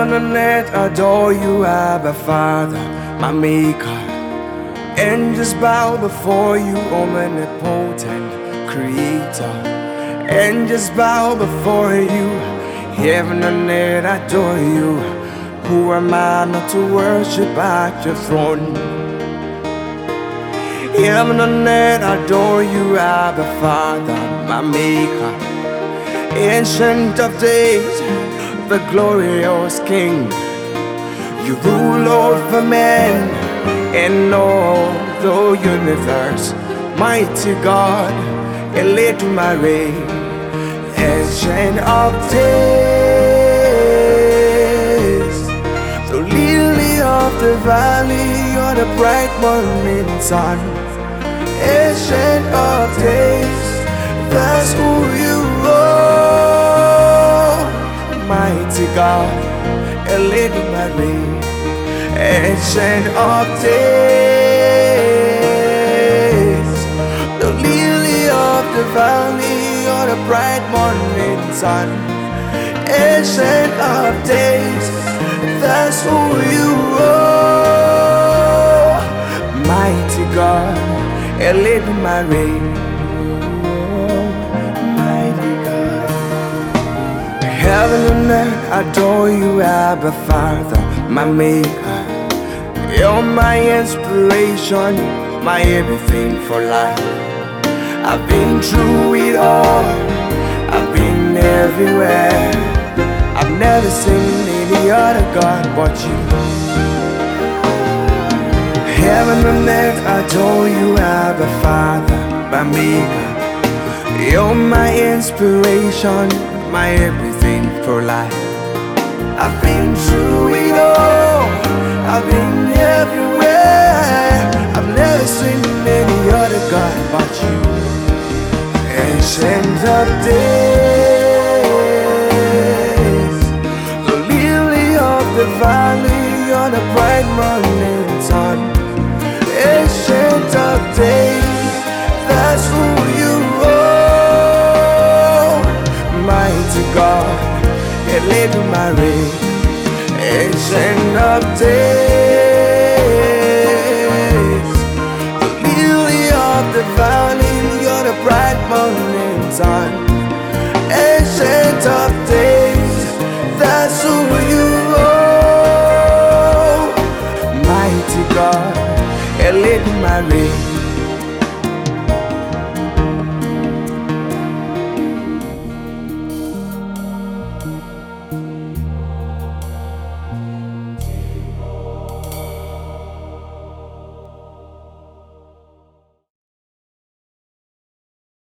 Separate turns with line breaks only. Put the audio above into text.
Earth adore you, Abba Father, my Maker. Angels bow before you, omnipotent Creator. Angels bow before you, heaven and earth adore you. Who am I not to worship at your throne? Heaven and earth adore you, Abba Father, my Maker. Ancient of days, the glorious King. You rule over men and all the universe. Mighty God, Eledumare, Ancient of days, the lily of the valley, you're the bright morning sun. Ancient of days, that's who you God, Eledumare, Ancient of days, the lily of the valley, you're the bright morning sun. Ancient of days, that's who you are. Mighty God, a Eledumare, mighty Heaven and earth I adore you, Abba Father, my Maker. You're my inspiration, my everything for life. I've been through it all, I've been everywhere. I've never seen any other God but you. Heaven and earth adore you, Abba Father, my Maker. You're my inspiration, my everything for life. I've been through it all, I've been everywhere. I've never seen any other God but you. Ancient of days, the lily of the valley, on a bright morning Eledumare, Ancient of days, the lily of the valley, you're the bright morning sun. Ancient of days, that's who you are. Mighty God, Eledumare.